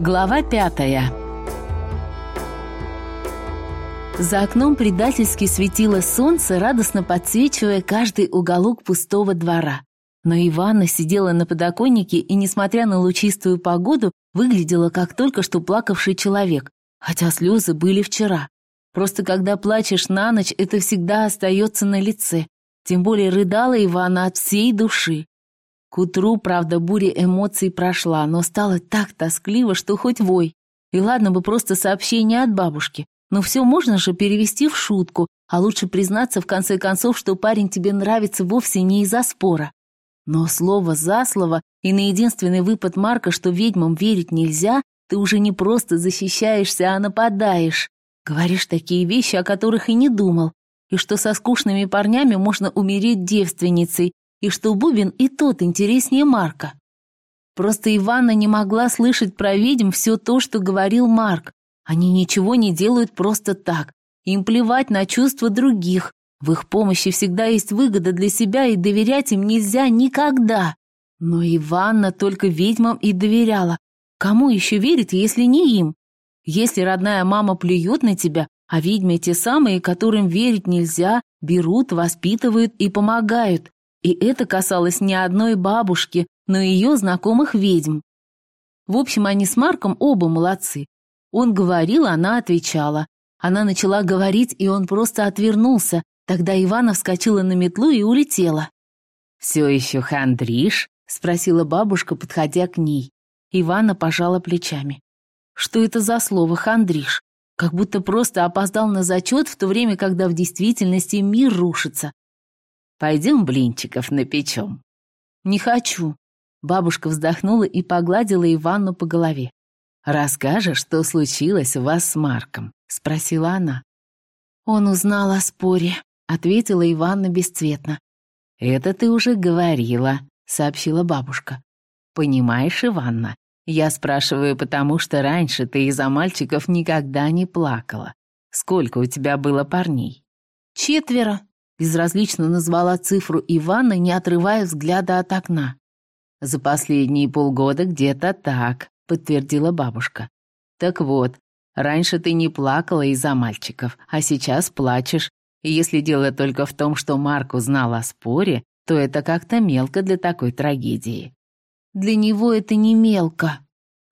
Глава пятая За окном предательски светило солнце, радостно подсвечивая каждый уголок пустого двора. Но Иванна сидела на подоконнике и, несмотря на лучистую погоду, выглядела как только что плакавший человек, хотя слезы были вчера. Просто когда плачешь на ночь, это всегда остается на лице. Тем более рыдала Ивана от всей души. К утру, правда, буря эмоций прошла, но стало так тоскливо, что хоть вой. И ладно бы просто сообщение от бабушки, но все можно же перевести в шутку, а лучше признаться в конце концов, что парень тебе нравится вовсе не из-за спора. Но слово за слово и на единственный выпад Марка, что ведьмам верить нельзя, ты уже не просто защищаешься, а нападаешь. Говоришь такие вещи, о которых и не думал. И что со скучными парнями можно умереть девственницей, и что Бубин и тот интереснее Марка. Просто Иванна не могла слышать про ведьм все то, что говорил Марк. Они ничего не делают просто так. Им плевать на чувства других, в их помощи всегда есть выгода для себя, и доверять им нельзя никогда. Но Иванна только ведьмам и доверяла. Кому еще верить, если не им? Если родная мама плюет на тебя, а ведьмы те самые, которым верить нельзя, берут, воспитывают и помогают. И это касалось не одной бабушки, но ее знакомых ведьм. В общем, они с Марком оба молодцы. Он говорил, она отвечала. Она начала говорить, и он просто отвернулся, Тогда Ивана вскочила на метлу и улетела. «Все еще хандришь?» — спросила бабушка, подходя к ней. Ивана пожала плечами. «Что это за слово «хандришь»? Как будто просто опоздал на зачет, в то время, когда в действительности мир рушится. Пойдем блинчиков напечем». «Не хочу». Бабушка вздохнула и погладила Иванну по голове. «Расскажешь, что случилось у вас с Марком?» — спросила она. Он узнал о споре ответила Иванна бесцветно. «Это ты уже говорила», — сообщила бабушка. «Понимаешь, Иванна, я спрашиваю, потому что раньше ты из-за мальчиков никогда не плакала. Сколько у тебя было парней?» «Четверо», — безразлично назвала цифру Иванна, не отрывая взгляда от окна. «За последние полгода где-то так», — подтвердила бабушка. «Так вот, раньше ты не плакала из-за мальчиков, а сейчас плачешь, и если дело только в том, что Марк узнал о споре, то это как-то мелко для такой трагедии. Для него это не мелко.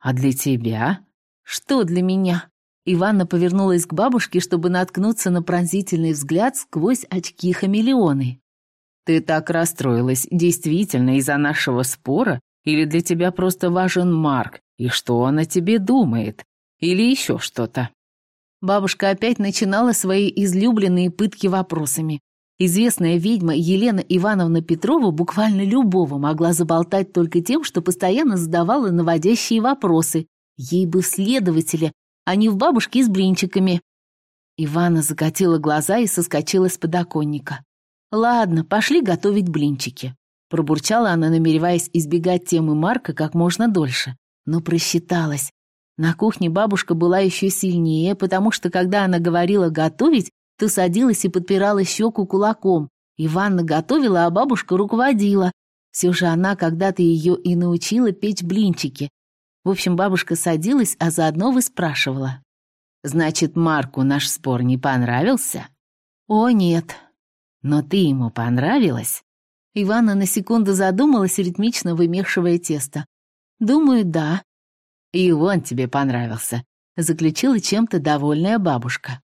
А для тебя? Что для меня? Иванна повернулась к бабушке, чтобы наткнуться на пронзительный взгляд сквозь очки хамелеоны. «Ты так расстроилась действительно из-за нашего спора? Или для тебя просто важен Марк, и что он о тебе думает? Или еще что-то?» Бабушка опять начинала свои излюбленные пытки вопросами. Известная ведьма Елена Ивановна Петрова буквально любого могла заболтать только тем, что постоянно задавала наводящие вопросы. Ей бы следователя, а не в бабушке с блинчиками. Ивана закатила глаза и соскочила с подоконника. «Ладно, пошли готовить блинчики», — пробурчала она, намереваясь избегать темы Марка как можно дольше. Но просчиталась. На кухне бабушка была еще сильнее, потому что, когда она говорила «готовить», то садилась и подпирала щеку кулаком. Иванна готовила, а бабушка руководила. Все же она когда-то ее и научила печь блинчики. В общем, бабушка садилась, а заодно выспрашивала. «Значит, Марку наш спор не понравился?» «О, нет». «Но ты ему понравилась?» Иванна на секунду задумалась, ритмично вымешивая тесто. «Думаю, да», «И он тебе понравился», — заключила чем-то довольная бабушка.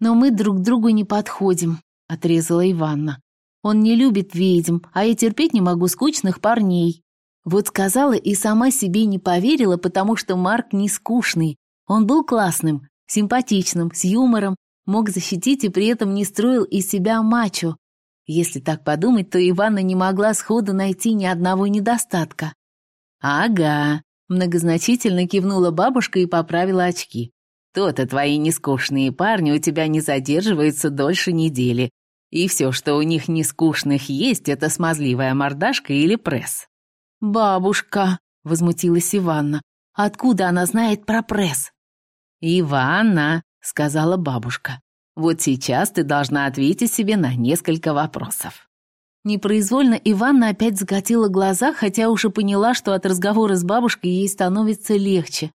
«Но мы друг другу не подходим», — отрезала Иванна. «Он не любит ведьм, а я терпеть не могу скучных парней». Вот сказала и сама себе не поверила, потому что Марк не скучный. Он был классным, симпатичным, с юмором, мог защитить и при этом не строил из себя мачо. Если так подумать, то Иванна не могла сходу найти ни одного недостатка. «Ага», Многозначительно кивнула бабушка и поправила очки. «То-то твои нескучные парни у тебя не задерживаются дольше недели. И все, что у них нескучных есть, это смазливая мордашка или пресс». «Бабушка», — возмутилась Иванна, — «откуда она знает про пресс?» «Иванна», — сказала бабушка, — «вот сейчас ты должна ответить себе на несколько вопросов». Непроизвольно Иванна опять закатила глаза, хотя уже поняла, что от разговора с бабушкой ей становится легче.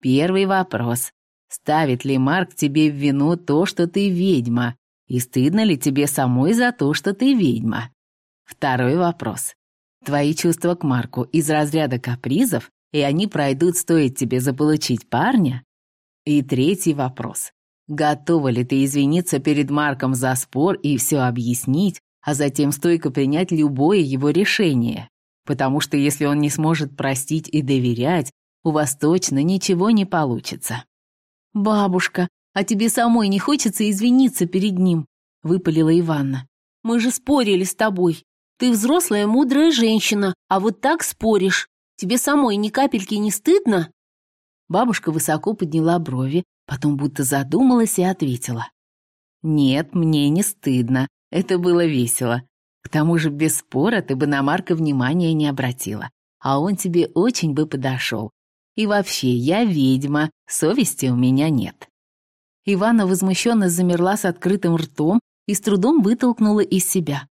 Первый вопрос. Ставит ли Марк тебе в вину то, что ты ведьма? И стыдно ли тебе самой за то, что ты ведьма? Второй вопрос. Твои чувства к Марку из разряда капризов, и они пройдут, стоит тебе заполучить парня? И третий вопрос. Готова ли ты извиниться перед Марком за спор и все объяснить, а затем стойко принять любое его решение? Потому что если он не сможет простить и доверять, у вас точно ничего не получится. «Бабушка, а тебе самой не хочется извиниться перед ним?» — выпалила Иванна. «Мы же спорили с тобой. Ты взрослая, мудрая женщина, а вот так споришь. Тебе самой ни капельки не стыдно?» Бабушка высоко подняла брови, потом будто задумалась и ответила. «Нет, мне не стыдно. Это было весело. К тому же без спора ты бы на Марка внимания не обратила, а он тебе очень бы подошел. И вообще, я ведьма, совести у меня нет». Ивана возмущенно замерла с открытым ртом и с трудом вытолкнула из себя.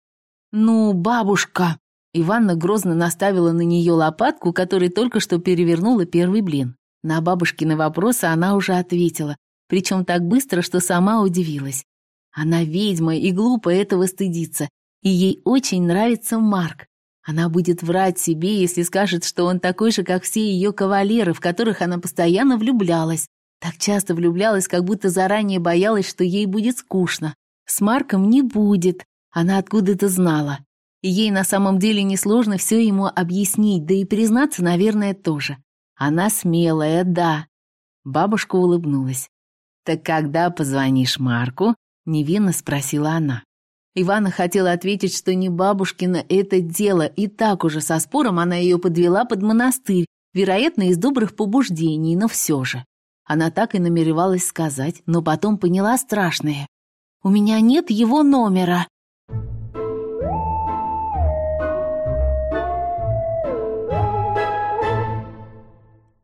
«Ну, бабушка!» Иванна грозно наставила на нее лопатку, которой только что перевернула первый блин. На бабушкины вопросы она уже ответила, причем так быстро, что сама удивилась. Она ведьма и глупо этого стыдится, и ей очень нравится Марк. Она будет врать себе, если скажет, что он такой же, как все ее кавалеры, в которых она постоянно влюблялась. Так часто влюблялась, как будто заранее боялась, что ей будет скучно. С Марком не будет, она откуда-то знала. Ей на самом деле несложно все ему объяснить, да и признаться, наверное, тоже. Она смелая, да. Бабушка улыбнулась. «Так когда позвонишь Марку?» — невинно спросила она. Ивана хотела ответить, что не бабушкина это дело, и так уже со спором она ее подвела под монастырь, вероятно, из добрых побуждений, но все же. Она так и намеревалась сказать, но потом поняла страшное. «У меня нет его номера»,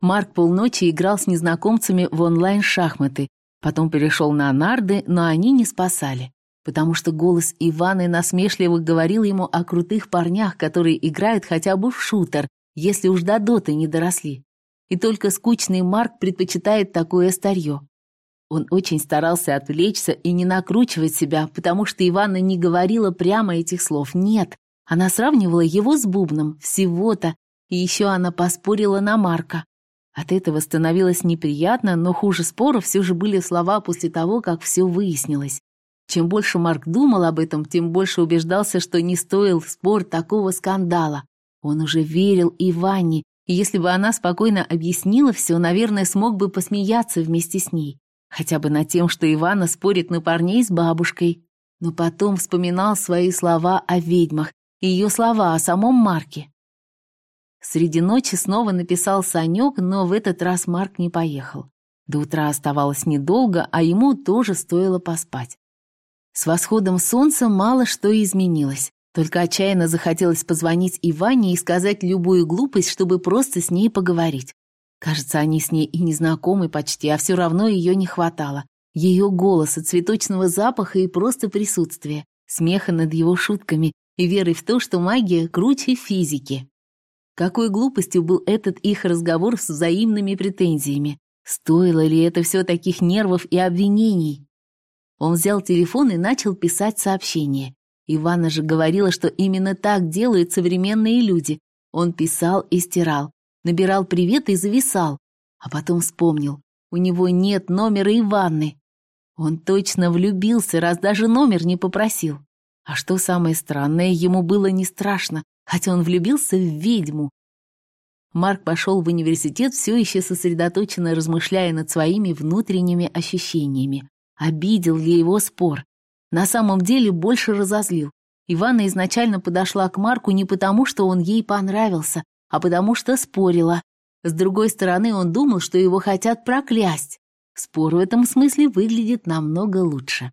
Марк полночи играл с незнакомцами в онлайн-шахматы, потом перешел на нарды, но они не спасали, потому что голос Иваны насмешливо говорил ему о крутых парнях, которые играют хотя бы в шутер, если уж до доты не доросли. И только скучный Марк предпочитает такое старье. Он очень старался отвлечься и не накручивать себя, потому что Ивана не говорила прямо этих слов. Нет, она сравнивала его с бубном, всего-то, и еще она поспорила на Марка. От этого становилось неприятно, но хуже спора все же были слова после того, как все выяснилось. Чем больше Марк думал об этом, тем больше убеждался, что не стоил спор такого скандала. Он уже верил Иванне, и если бы она спокойно объяснила все, наверное, смог бы посмеяться вместе с ней. Хотя бы над тем, что Ивана спорит на парней с бабушкой. Но потом вспоминал свои слова о ведьмах и ее слова о самом Марке. Среди ночи снова написал Санек, но в этот раз Марк не поехал. До утра оставалось недолго, а ему тоже стоило поспать. С восходом солнца мало что изменилось. Только отчаянно захотелось позвонить Иване и сказать любую глупость, чтобы просто с ней поговорить. Кажется, они с ней и не знакомы почти, а все равно ее не хватало. Ее голоса, цветочного запаха и просто присутствия, смеха над его шутками и веры в то, что магия круче физики. Какой глупостью был этот их разговор с взаимными претензиями? Стоило ли это все таких нервов и обвинений? Он взял телефон и начал писать сообщение. Ивана же говорила, что именно так делают современные люди. Он писал и стирал, набирал привет и зависал. А потом вспомнил, у него нет номера Иванны. Он точно влюбился, раз даже номер не попросил. А что самое странное, ему было не страшно, хотя он влюбился в ведьму. Марк пошел в университет, все еще сосредоточенно размышляя над своими внутренними ощущениями. Обидел ли его спор? На самом деле больше разозлил. Ивана изначально подошла к Марку не потому, что он ей понравился, а потому что спорила. С другой стороны, он думал, что его хотят проклясть. Спор в этом смысле выглядит намного лучше.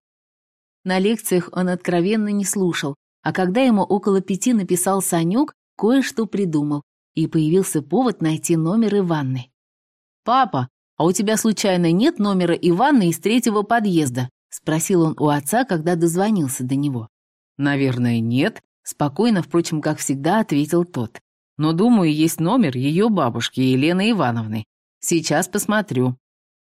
На лекциях он откровенно не слушал, а когда ему около пяти написал Санек, кое-что придумал, и появился повод найти номер Иванны. «Папа, а у тебя случайно нет номера Иванны из третьего подъезда?» — спросил он у отца, когда дозвонился до него. «Наверное, нет», — спокойно, впрочем, как всегда, ответил тот. «Но, думаю, есть номер ее бабушки Елены Ивановны. Сейчас посмотрю».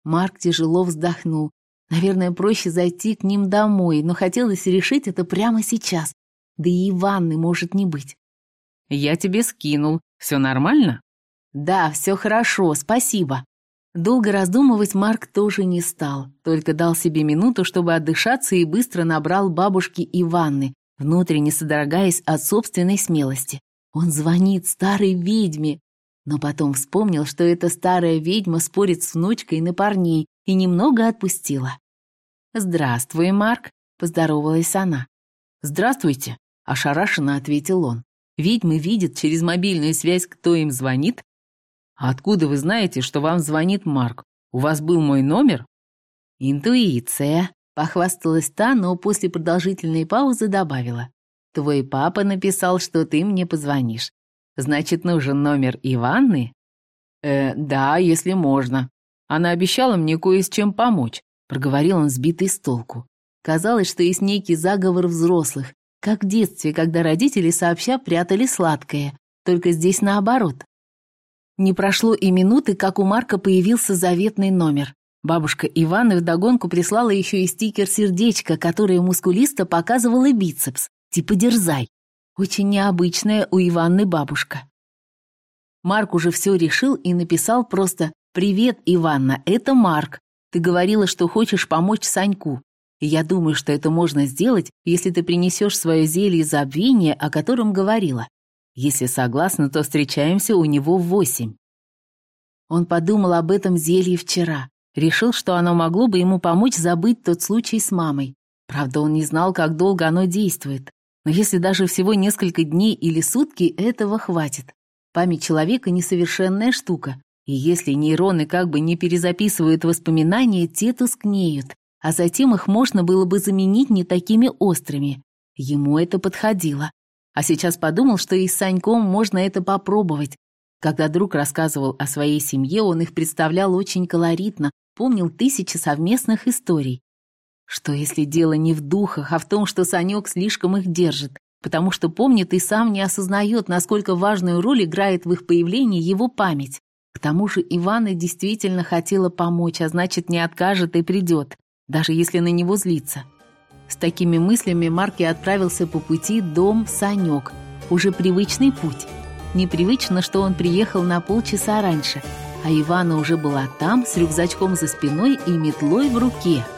Марк тяжело вздохнул. Наверное, проще зайти к ним домой, но хотелось решить это прямо сейчас. Да и ванны может не быть. «Я тебе скинул. Все нормально?» «Да, все хорошо, спасибо». Долго раздумывать Марк тоже не стал, только дал себе минуту, чтобы отдышаться и быстро набрал бабушки и ванны, внутренне содрогаясь от собственной смелости. Он звонит старой ведьме, но потом вспомнил, что эта старая ведьма спорит с внучкой на парней и немного отпустила. «Здравствуй, Марк», — поздоровалась она. «Здравствуйте», — ошарашенно ответил он. «Ведьмы видят через мобильную связь, кто им звонит, «А откуда вы знаете, что вам звонит Марк? У вас был мой номер?» «Интуиция», — похвасталась та, но после продолжительной паузы добавила. «Твой папа написал, что ты мне позвонишь. Значит, нужен номер Иванны?» «Э, да, если можно. Она обещала мне кое с чем помочь», — проговорил он сбитый с толку. Казалось, что есть некий заговор взрослых, как в детстве, когда родители сообща прятали сладкое, только здесь наоборот. Не прошло и минуты, как у Марка появился заветный номер. Бабушка Ивана вдогонку прислала еще и стикер-сердечко, которое мускулисто показывало бицепс. Типа «Дерзай». Очень необычная у Иванны бабушка. Марк уже все решил и написал просто «Привет, Иванна, это Марк. Ты говорила, что хочешь помочь Саньку. Я думаю, что это можно сделать, если ты принесешь свое зелье забвения, о котором говорила. Если согласна, то встречаемся у него в восемь. Он подумал об этом зелье вчера. Решил, что оно могло бы ему помочь забыть тот случай с мамой. Правда, он не знал, как долго оно действует. Но если даже всего несколько дней или сутки, этого хватит. Память человека — несовершенная штука. И если нейроны как бы не перезаписывают воспоминания, те тускнеют. А затем их можно было бы заменить не такими острыми. Ему это подходило. А сейчас подумал, что и с Саньком можно это попробовать. Когда друг рассказывал о своей семье, он их представлял очень колоритно, помнил тысячи совместных историй. Что если дело не в духах, а в том, что Санек слишком их держит, потому что помнит и сам не осознает, насколько важную роль играет в их появлении его память. К тому же Ивана действительно хотела помочь, а значит, не откажет и придет, даже если на него злится. С такими мыслями Марк и отправился по пути дом Санек. Уже привычный путь. Непривычно, что он приехал на полчаса раньше, а Ивана уже была там с рюкзачком за спиной и метлой в руке –